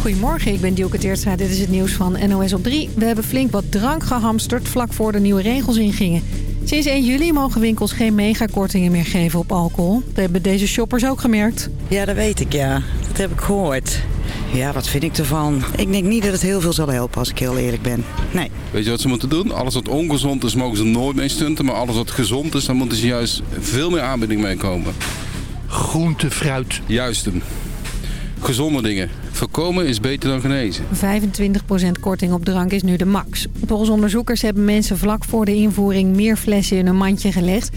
Goedemorgen, ik ben Dielke Teertstra. Dit is het nieuws van NOS op 3. We hebben flink wat drank gehamsterd vlak voor de nieuwe regels ingingen. Sinds 1 juli mogen winkels geen megakortingen meer geven op alcohol. Dat hebben deze shoppers ook gemerkt. Ja, dat weet ik, ja. Dat heb ik gehoord. Ja, wat vind ik ervan? Ik denk niet dat het heel veel zal helpen, als ik heel eerlijk ben. Nee. Weet je wat ze moeten doen? Alles wat ongezond is, mogen ze nooit mee stunten. Maar alles wat gezond is, dan moeten ze juist veel meer aanbieding mee komen. Groente, fruit. Juist hem. Gezonde dingen. Voorkomen is beter dan genezen. 25% korting op drank is nu de max. Volgens onderzoekers hebben mensen vlak voor de invoering meer flessen in een mandje gelegd.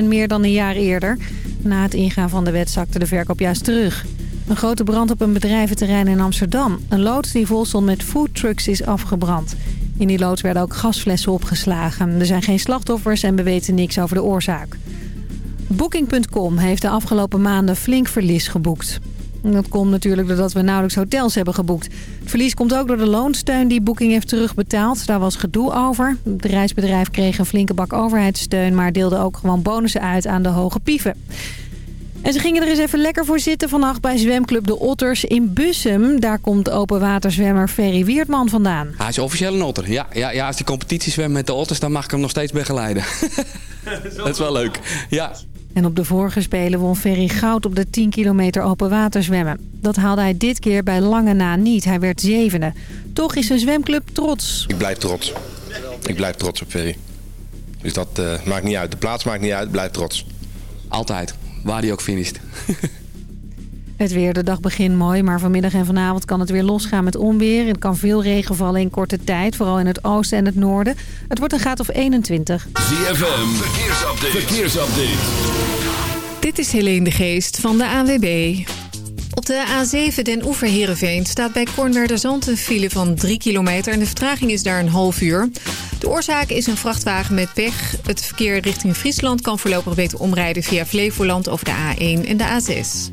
33% meer dan een jaar eerder. Na het ingaan van de wet zakte de verkoop juist terug. Een grote brand op een bedrijventerrein in Amsterdam. Een loods die vol stond met foodtrucks is afgebrand. In die loods werden ook gasflessen opgeslagen. Er zijn geen slachtoffers en we weten niks over de oorzaak. Booking.com heeft de afgelopen maanden flink verlies geboekt. Dat komt natuurlijk doordat we nauwelijks hotels hebben geboekt. Het verlies komt ook door de loonsteun die Booking heeft terugbetaald. Daar was gedoe over. Het reisbedrijf kreeg een flinke bak overheidssteun... maar deelde ook gewoon bonussen uit aan de hoge pieven. En ze gingen er eens even lekker voor zitten vannacht bij zwemclub De Otters in Bussum. Daar komt openwaterzwemmer Ferry Weertman vandaan. Hij is officieel een otter. Ja, ja, ja, als die competitie zwemt met de otters, dan mag ik hem nog steeds begeleiden. dat is wel leuk. Ja. En op de vorige Spelen won Ferry goud op de 10 kilometer open water zwemmen. Dat haalde hij dit keer bij lange na niet. Hij werd zevende. Toch is zijn zwemclub trots. Ik blijf trots. Ik blijf trots op Ferry. Dus dat uh, maakt niet uit. De plaats maakt niet uit. Blijf trots. Altijd. Waar hij ook finisht. Het weer, de dag begint mooi, maar vanmiddag en vanavond kan het weer losgaan met onweer. Het kan veel regen vallen in korte tijd, vooral in het oosten en het noorden. Het wordt een graad of 21. ZFM, verkeersupdate. verkeersupdate. Dit is Helene de Geest van de ANWB. Op de A7 Den Oever Heerenveen staat bij Kornwerderzand een file van 3 kilometer... en de vertraging is daar een half uur. De oorzaak is een vrachtwagen met pech. Het verkeer richting Friesland kan voorlopig beter omrijden via Flevoland over de A1 en de A6.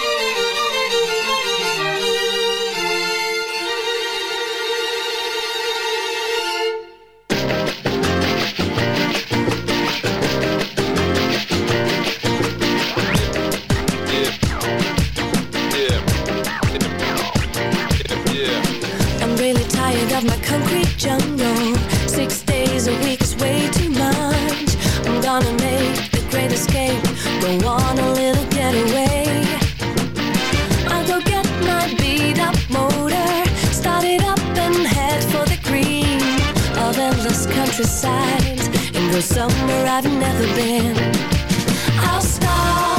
I'll stop.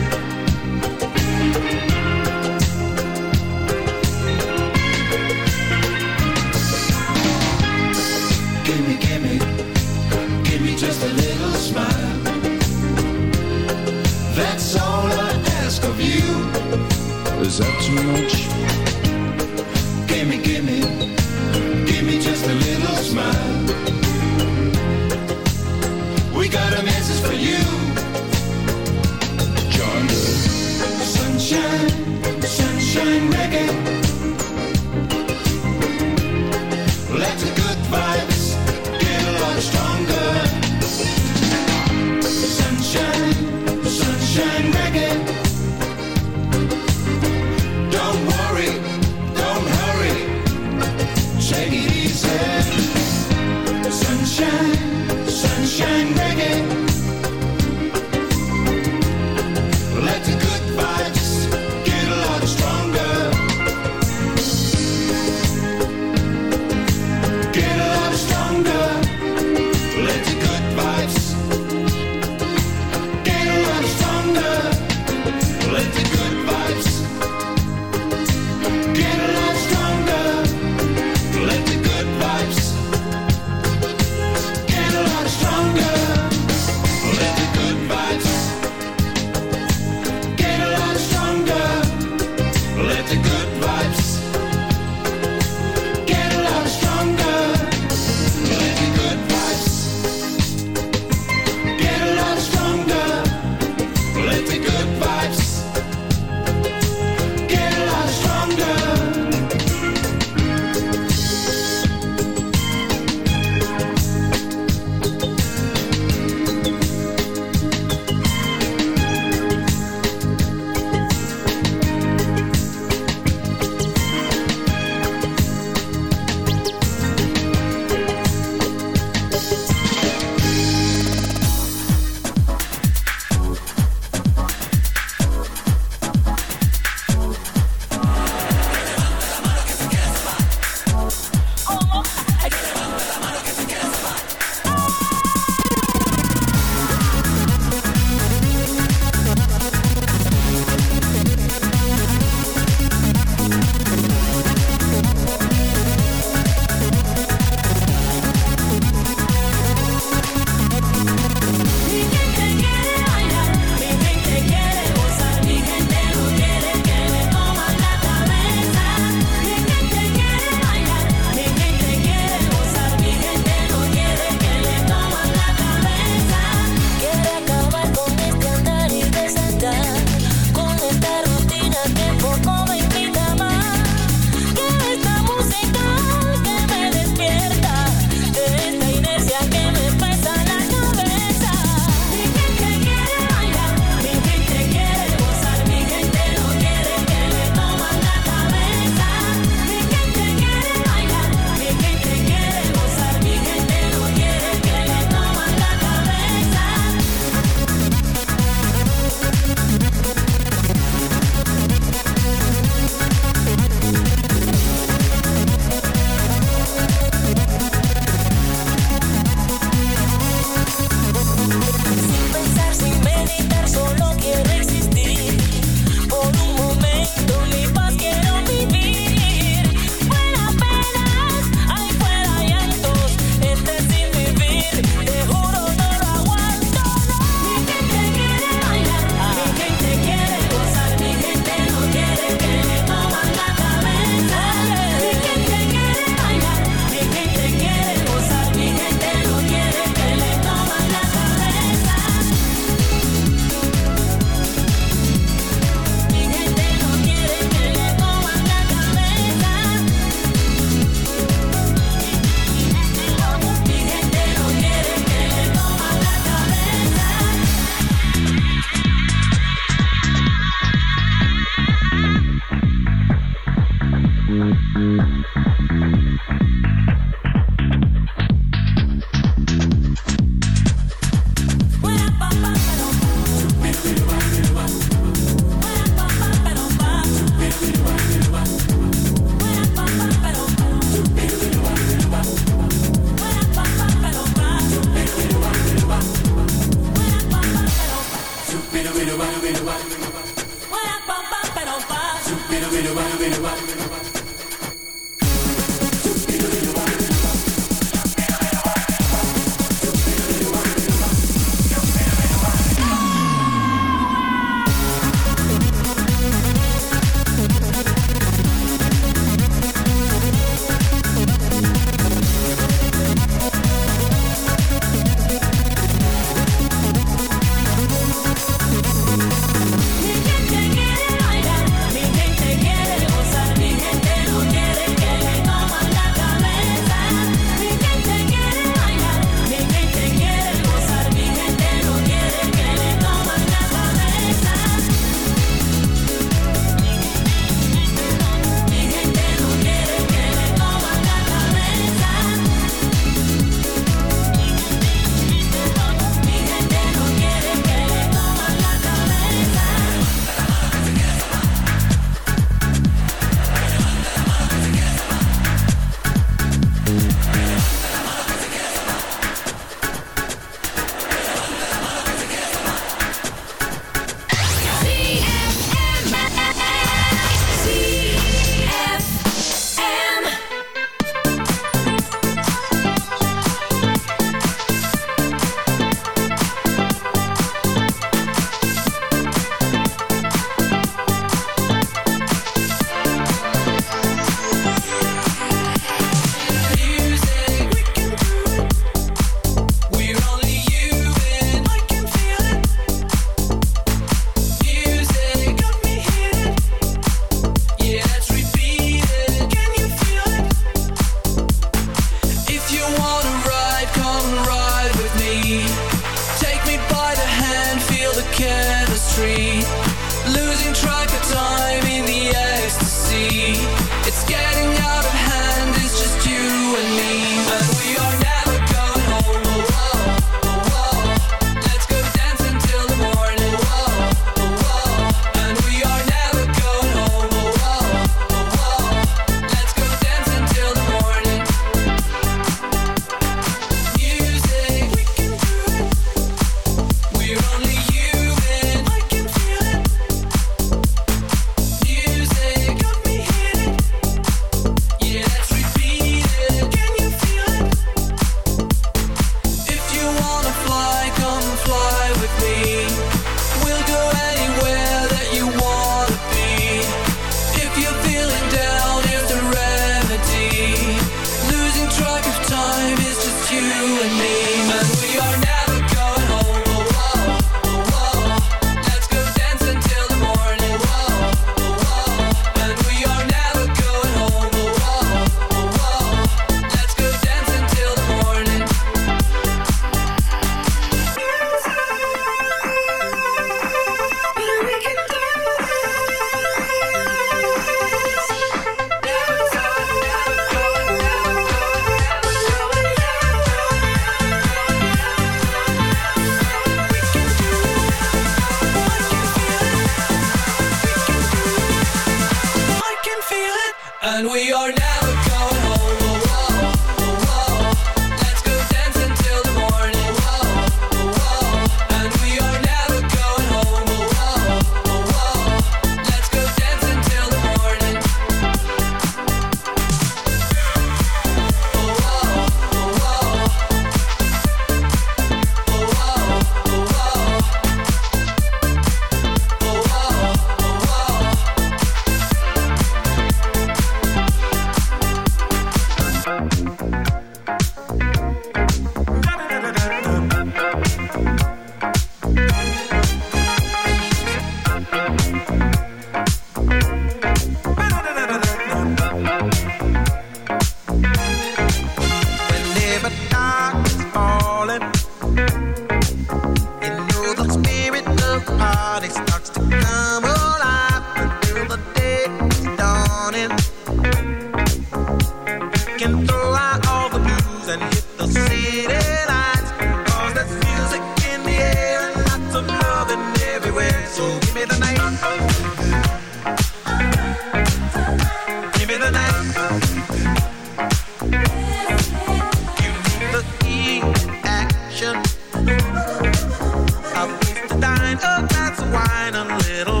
wine a little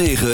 106.9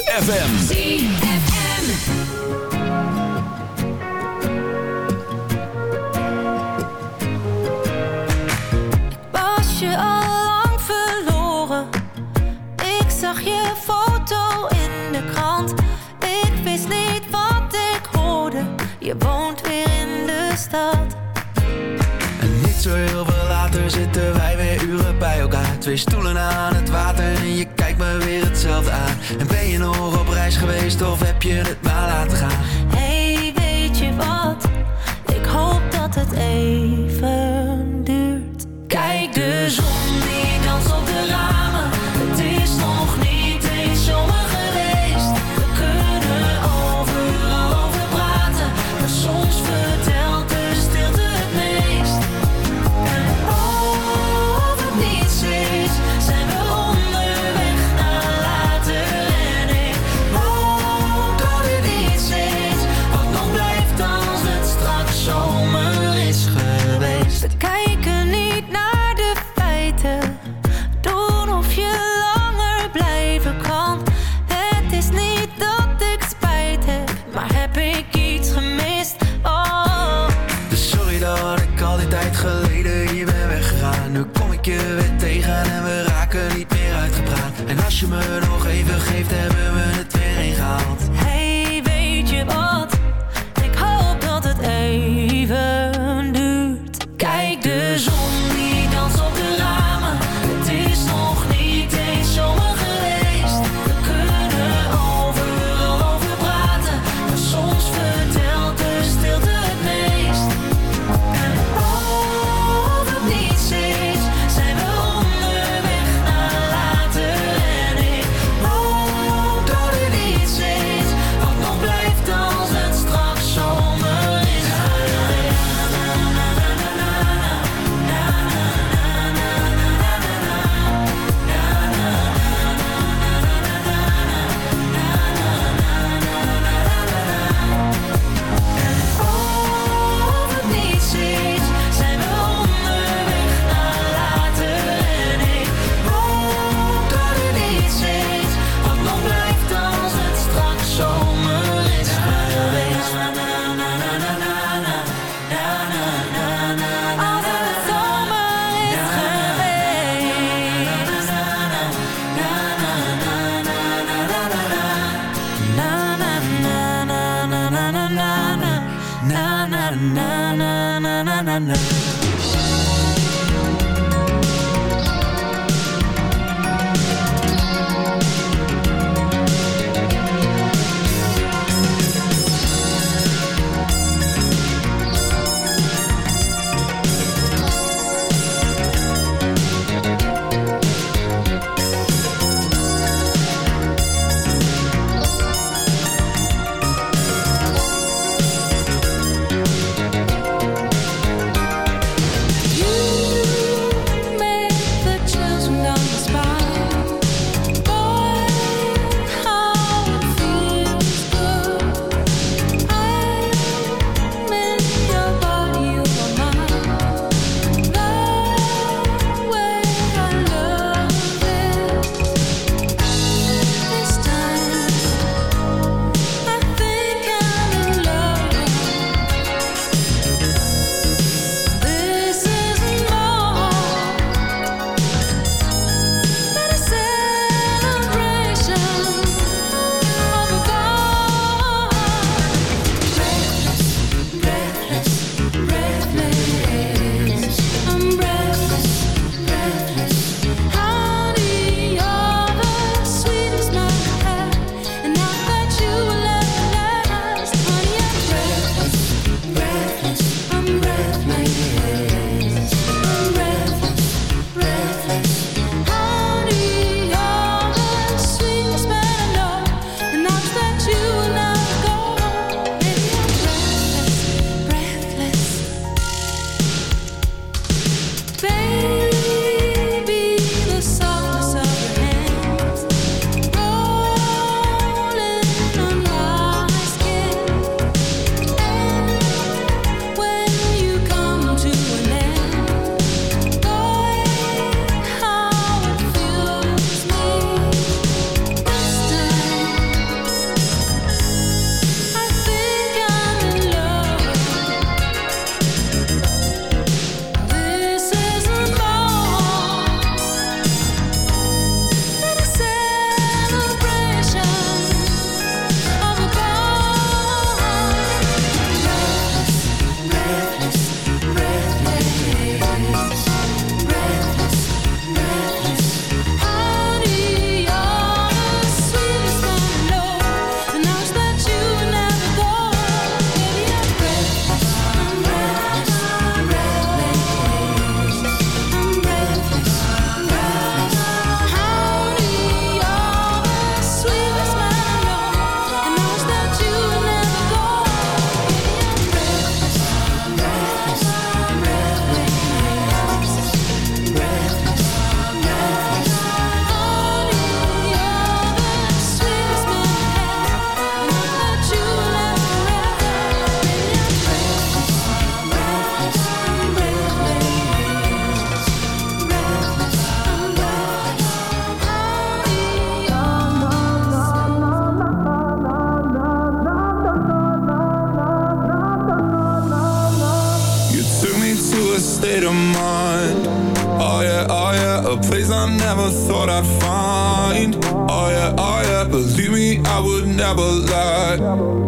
place I never thought I'd find. Oh yeah, oh yeah, believe me, I would never lie.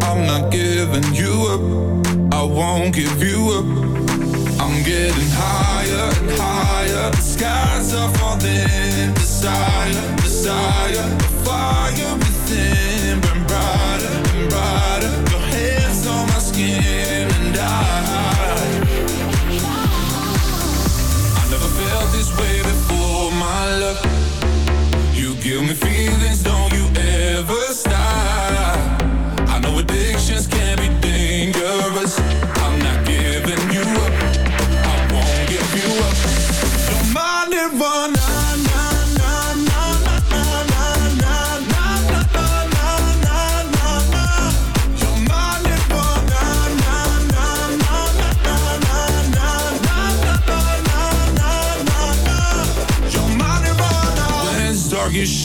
I'm not giving you up, I won't give you up. I'm getting higher and higher, the skies are falling. Desire, desire,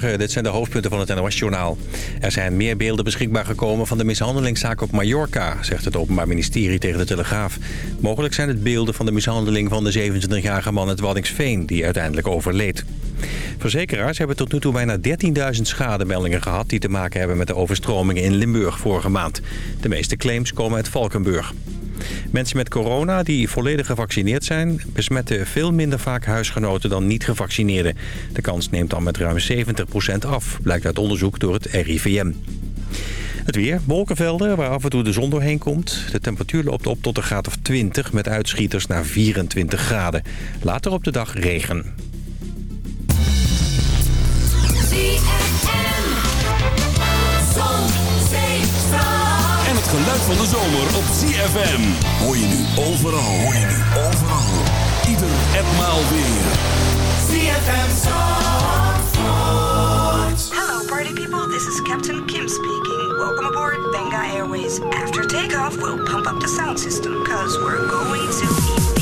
Dit zijn de hoofdpunten van het NOS-journaal. Er zijn meer beelden beschikbaar gekomen van de mishandelingszaak op Mallorca... zegt het Openbaar Ministerie tegen de Telegraaf. Mogelijk zijn het beelden van de mishandeling van de 27-jarige man uit Waddingsveen... die uiteindelijk overleed. Verzekeraars hebben tot nu toe bijna 13.000 schademeldingen gehad... die te maken hebben met de overstromingen in Limburg vorige maand. De meeste claims komen uit Valkenburg. Mensen met corona die volledig gevaccineerd zijn... besmetten veel minder vaak huisgenoten dan niet-gevaccineerden. De kans neemt dan met ruim 70% af, blijkt uit onderzoek door het RIVM. Het weer, wolkenvelden waar af en toe de zon doorheen komt. De temperatuur loopt op tot een graad of 20 met uitschieters naar 24 graden. Later op de dag regen. Geluid van de zomer op ZFM. Hoor je nu overal. Hoor je nu overal. Ieder en maal weer. ZFM Zandvoort. Hello, party people. This is Captain Kim speaking. Welcome aboard Benga Airways. After takeoff, we'll pump up the sound system because we're going to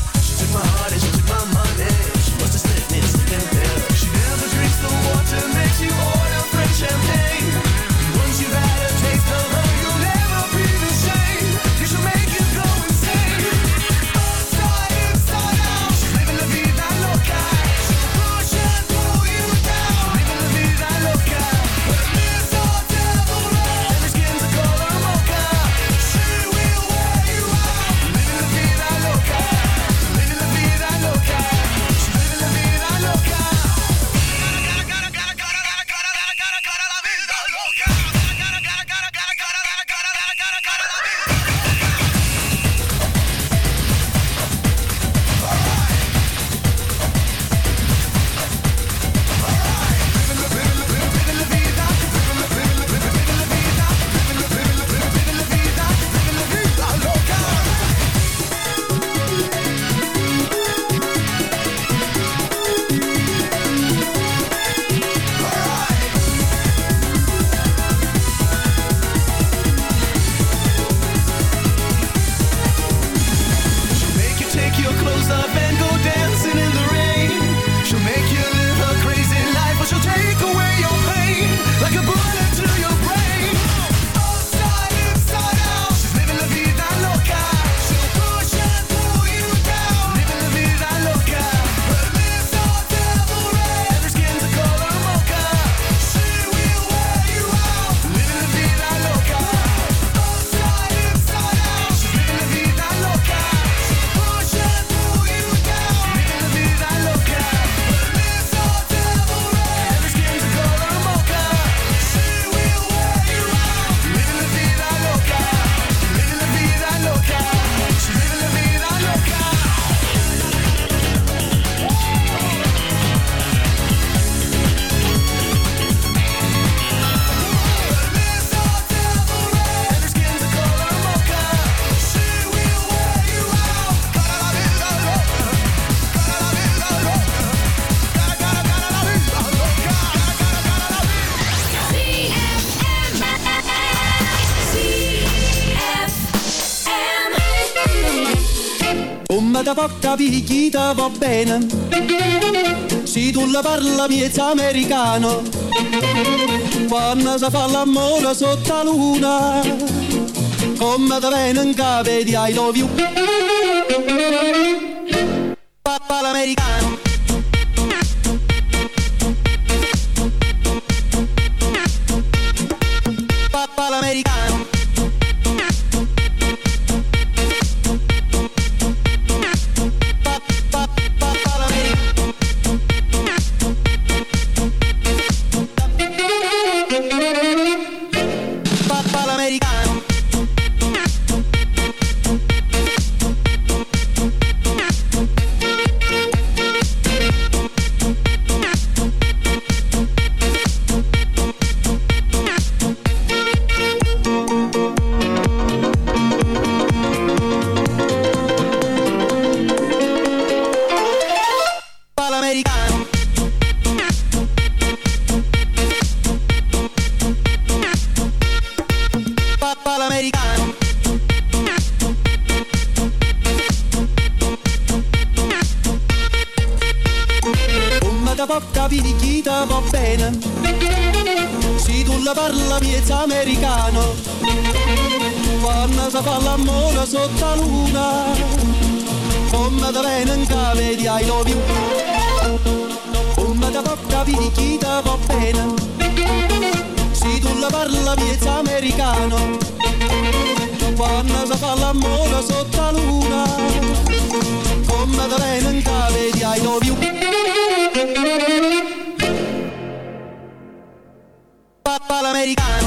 da porta da va bene. Si tu la parla miezza americano, quando sa fa l'amore sotto luna, come da bene in di I love you. Papa l'americano. americana.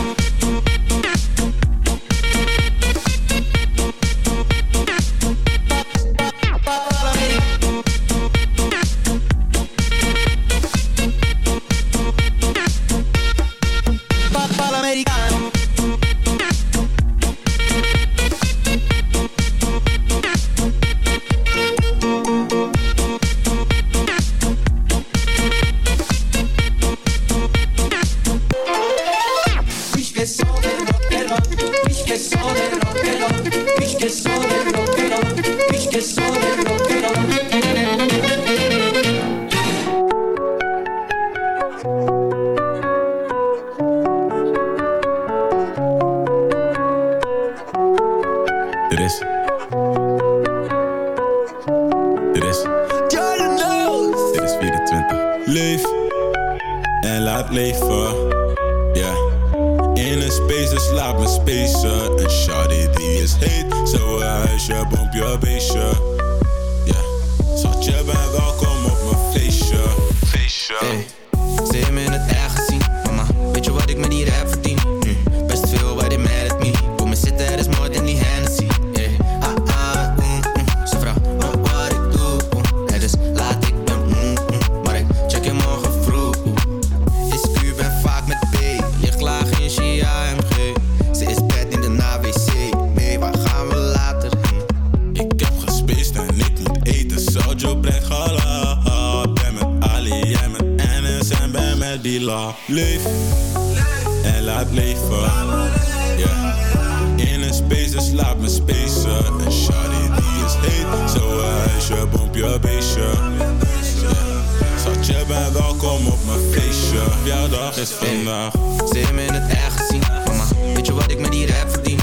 jouw dag is vandaag Ze in het echt gezien Mama, weet je wat ik met die rap verdien?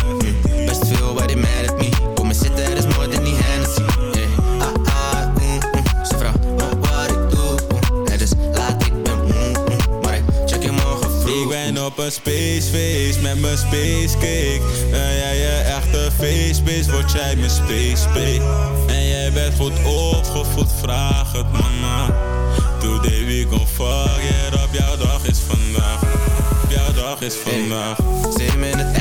Best veel, but it mad at me Kom eens zitten, er is moord in die Hennessy hey. Ah, ah, mm, mm. Ze vraagt oh, wat ik doe mm. Het is laat, ik ben mm, mm. Maar ik check je morgen vroeg Ik ben op een spaceface met mijn spacecake Ben jij je echte facebase, word jij mijn spacebake En jij bent goed opgevoed, vraag het mama Today we gon' fuck it up, jouw dag is vandaag. Zeven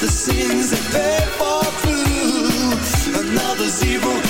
the sins that they for through. Another zero.